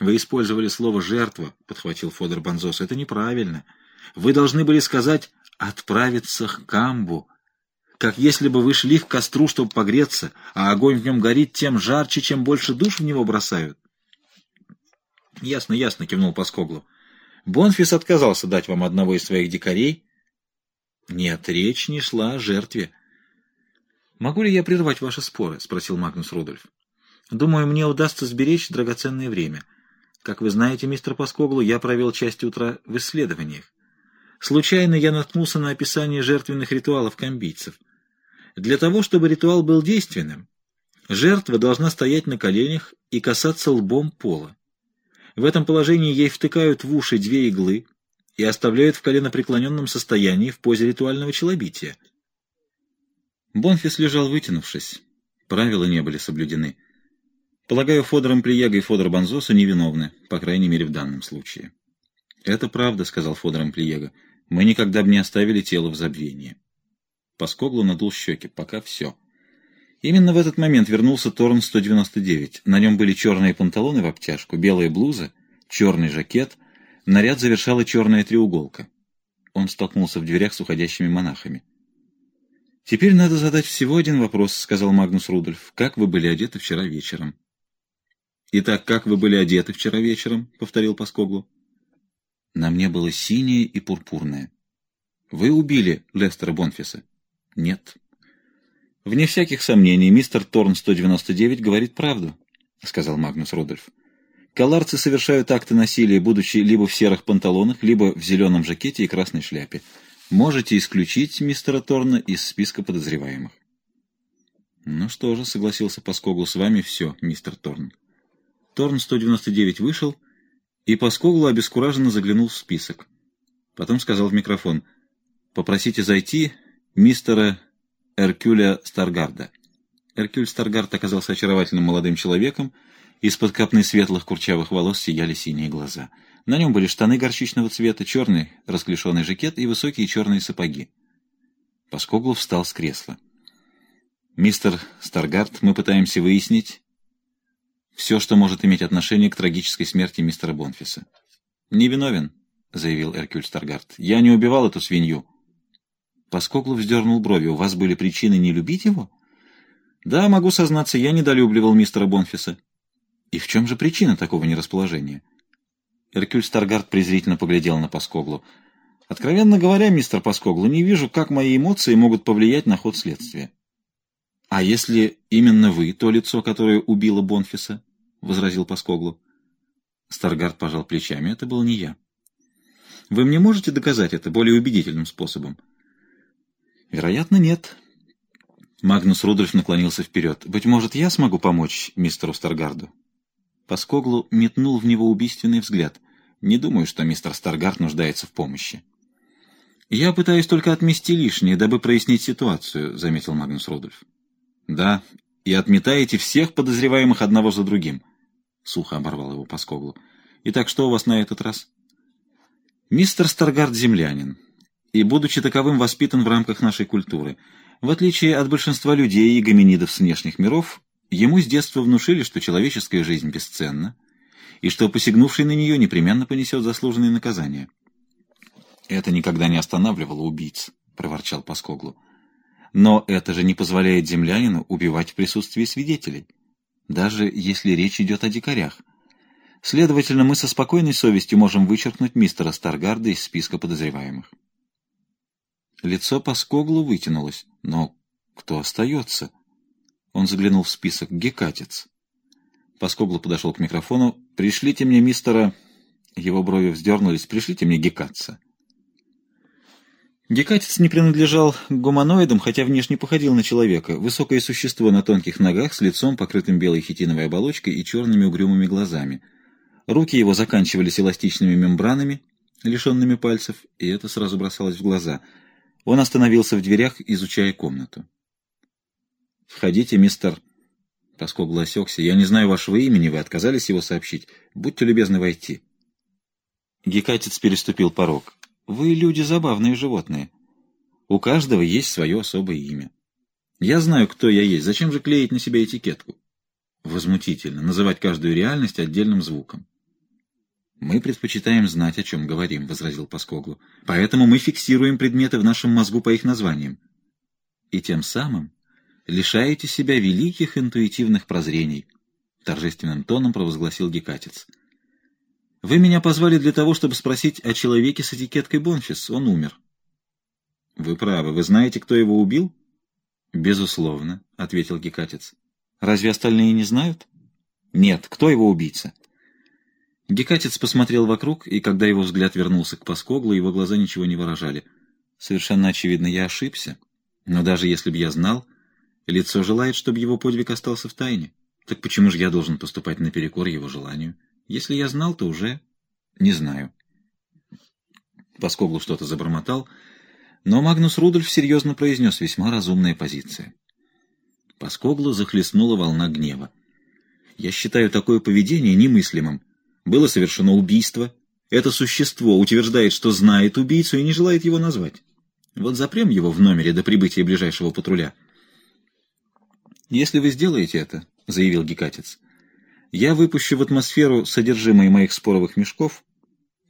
Вы использовали слово «жертва», — подхватил Фодор Бонзос. Это неправильно. Вы должны были сказать «отправиться к камбу», как если бы вы шли к костру, чтобы погреться, а огонь в нем горит тем жарче, чем больше душ в него бросают. Ясно, ясно, кивнул Паскоглу. Бонфис отказался дать вам одного из своих дикарей. Нет, речь не шла о жертве. Могу ли я прервать ваши споры? спросил Магнус Рудольф. Думаю, мне удастся сберечь драгоценное время. Как вы знаете, мистер Паскоглу, я провел часть утра в исследованиях. Случайно я наткнулся на описание жертвенных ритуалов камбийцев. Для того, чтобы ритуал был действенным, жертва должна стоять на коленях и касаться лбом пола. В этом положении ей втыкают в уши две иглы и оставляют в коленопреклоненном состоянии в позе ритуального челобития. Бонфис лежал вытянувшись. Правила не были соблюдены. Полагаю, Фодор Мплияга и Фодор Бонзоса невиновны, по крайней мере, в данном случае. «Это правда», — сказал Фодор Мплияга. «Мы никогда бы не оставили тело в забвении». Поскоглу надул щеки. «Пока все». Именно в этот момент вернулся Торн-199. На нем были черные панталоны в обтяжку, белая блуза, черный жакет. Наряд завершала черная треуголка. Он столкнулся в дверях с уходящими монахами. «Теперь надо задать всего один вопрос», — сказал Магнус Рудольф. «Как вы были одеты вчера вечером?» «Итак, как вы были одеты вчера вечером?» — повторил Паскоглу. «На мне было синее и пурпурное». «Вы убили Лестера Бонфиса?» «Нет». «Вне всяких сомнений, мистер Торн-199 говорит правду», — сказал Магнус Рудольф. «Каларцы совершают акты насилия, будучи либо в серых панталонах, либо в зеленом жакете и красной шляпе. Можете исключить мистера Торна из списка подозреваемых». «Ну что же», — согласился Паскоглу, — «с вами все, мистер Торн». Торн-199 вышел, и Паскоглу обескураженно заглянул в список. Потом сказал в микрофон, «Попросите зайти мистера Эркюля Старгарда». Эркюль Старгард оказался очаровательным молодым человеком, из-под копны светлых курчавых волос сияли синие глаза. На нем были штаны горчичного цвета, черный расклешенный жакет и высокие черные сапоги. Паскоглу встал с кресла. «Мистер Старгард, мы пытаемся выяснить, все, что может иметь отношение к трагической смерти мистера Бонфиса. «Невиновен», — заявил Эркюль Старгард. «Я не убивал эту свинью». Поскоглов вздернул брови. «У вас были причины не любить его?» «Да, могу сознаться, я недолюбливал мистера Бонфиса». «И в чем же причина такого нерасположения?» Эркюль Старгард презрительно поглядел на Паскоглу. «Откровенно говоря, мистер Паскоглу, не вижу, как мои эмоции могут повлиять на ход следствия». «А если именно вы то лицо, которое убило Бонфиса?» — возразил Паскоглу. Старгард пожал плечами. «Это был не я». «Вы мне можете доказать это более убедительным способом?» «Вероятно, нет». Магнус Рудольф наклонился вперед. «Быть может, я смогу помочь мистеру Старгарду?» Паскоглу метнул в него убийственный взгляд. «Не думаю, что мистер Старгард нуждается в помощи». «Я пытаюсь только отмести лишнее, дабы прояснить ситуацию», — заметил Магнус Рудольф. Да, и отметаете всех подозреваемых одного за другим. Сухо оборвал его Паскоглу. Итак, что у вас на этот раз? Мистер Старгард землянин, и, будучи таковым, воспитан в рамках нашей культуры. В отличие от большинства людей и гоминидов с внешних миров, ему с детства внушили, что человеческая жизнь бесценна, и что посягнувший на нее непременно понесет заслуженные наказания. «Это никогда не останавливало убийц», — проворчал Паскоглу. Но это же не позволяет землянину убивать в присутствии свидетелей, даже если речь идет о дикарях. Следовательно, мы со спокойной совестью можем вычеркнуть мистера Старгарда из списка подозреваемых. Лицо Паскоглу вытянулось. Но кто остается? Он заглянул в список. Гекатец. Паскоглу подошел к микрофону. «Пришлите мне мистера...» Его брови вздернулись. «Пришлите мне Гекатца». Гекатец не принадлежал гуманоидам, хотя внешне походил на человека. Высокое существо на тонких ногах, с лицом, покрытым белой хитиновой оболочкой и черными угрюмыми глазами. Руки его заканчивались эластичными мембранами, лишенными пальцев, и это сразу бросалось в глаза. Он остановился в дверях, изучая комнату. «Входите, мистер...» Тоскогло осекся. «Я не знаю вашего имени, вы отказались его сообщить. Будьте любезны войти». Гекатец переступил порог. Вы люди забавные животные. У каждого есть свое особое имя. Я знаю, кто я есть. Зачем же клеить на себя этикетку? Возмутительно. Называть каждую реальность отдельным звуком. Мы предпочитаем знать, о чем говорим, — возразил Паскоглу. Поэтому мы фиксируем предметы в нашем мозгу по их названиям. И тем самым лишаете себя великих интуитивных прозрений, — торжественным тоном провозгласил Гекатец. Вы меня позвали для того, чтобы спросить о человеке с этикеткой Бонфис. Он умер. — Вы правы. Вы знаете, кто его убил? — Безусловно, — ответил Гекатец. — Разве остальные не знают? — Нет. Кто его убийца? Гекатец посмотрел вокруг, и когда его взгляд вернулся к Паскоглу, его глаза ничего не выражали. Совершенно очевидно, я ошибся. Но даже если бы я знал, лицо желает, чтобы его подвиг остался в тайне. Так почему же я должен поступать наперекор его желанию? Если я знал, то уже не знаю. Паскоглу что-то забормотал, но Магнус Рудольф серьезно произнес весьма разумная позиция. Паскоглу захлестнула волна гнева. «Я считаю такое поведение немыслимым. Было совершено убийство. Это существо утверждает, что знает убийцу и не желает его назвать. Вот запрем его в номере до прибытия ближайшего патруля». «Если вы сделаете это, — заявил Гекатец, — я выпущу в атмосферу содержимое моих споровых мешков,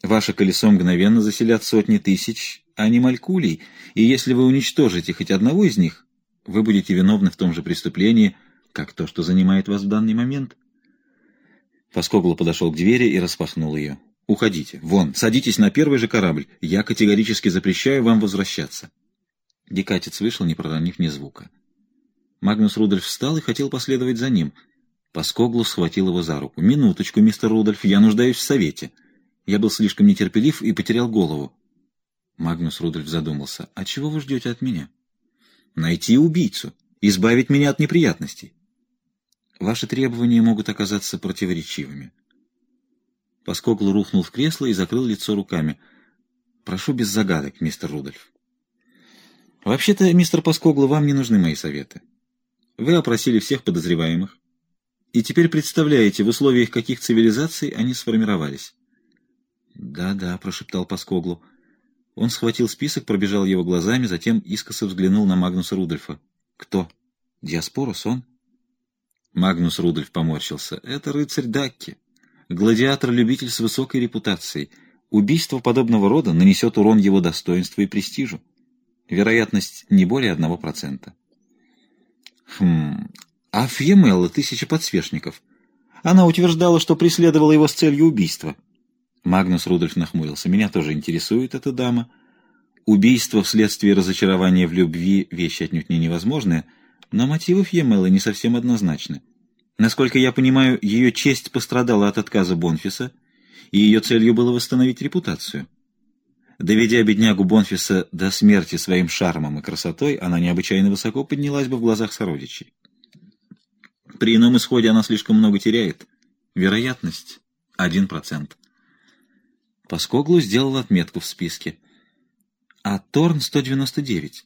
ваше колесо мгновенно заселят сотни тысяч анималькулей, и если вы уничтожите хоть одного из них, вы будете виновны в том же преступлении, как то, что занимает вас в данный момент. Паскогло подошел к двери и распахнул ее. «Уходите. Вон, садитесь на первый же корабль. Я категорически запрещаю вам возвращаться». Гекатец вышел, не проронив ни звука. Магнус Рудольф встал и хотел последовать за ним. Паскоглу схватил его за руку. «Минуточку, мистер Рудольф, я нуждаюсь в совете». Я был слишком нетерпелив и потерял голову. Магнус Рудольф задумался. «А чего вы ждете от меня?» «Найти убийцу, избавить меня от неприятностей». «Ваши требования могут оказаться противоречивыми». Паскоглу рухнул в кресло и закрыл лицо руками. «Прошу без загадок, мистер Рудольф». «Вообще-то, мистер Паскоглу, вам не нужны мои советы. Вы опросили всех подозреваемых, и теперь представляете, в условиях каких цивилизаций они сформировались. «Да-да», — прошептал Паскоглу. Он схватил список, пробежал его глазами, затем искоса взглянул на Магнуса Рудольфа. «Кто? Диаспорус он?» Магнус Рудольф поморщился. «Это рыцарь Дакки, гладиатор-любитель с высокой репутацией. Убийство подобного рода нанесет урон его достоинству и престижу. Вероятность не более одного процента». Хм, а Фьемелла тысяча подсвечников. Она утверждала, что преследовала его с целью убийства. Магнус Рудольф нахмурился. Меня тоже интересует эта дама. Убийство вследствие разочарования в любви — вещь отнюдь не невозможная, но мотивы Фьемеллы не совсем однозначны. Насколько я понимаю, ее честь пострадала от отказа Бонфиса, и ее целью было восстановить репутацию. Доведя беднягу Бонфиса до смерти своим шармом и красотой, она необычайно высоко поднялась бы в глазах сородичей. При ином исходе она слишком много теряет. Вероятность — один процент. Паскоглу сделал отметку в списке. А Торн 199.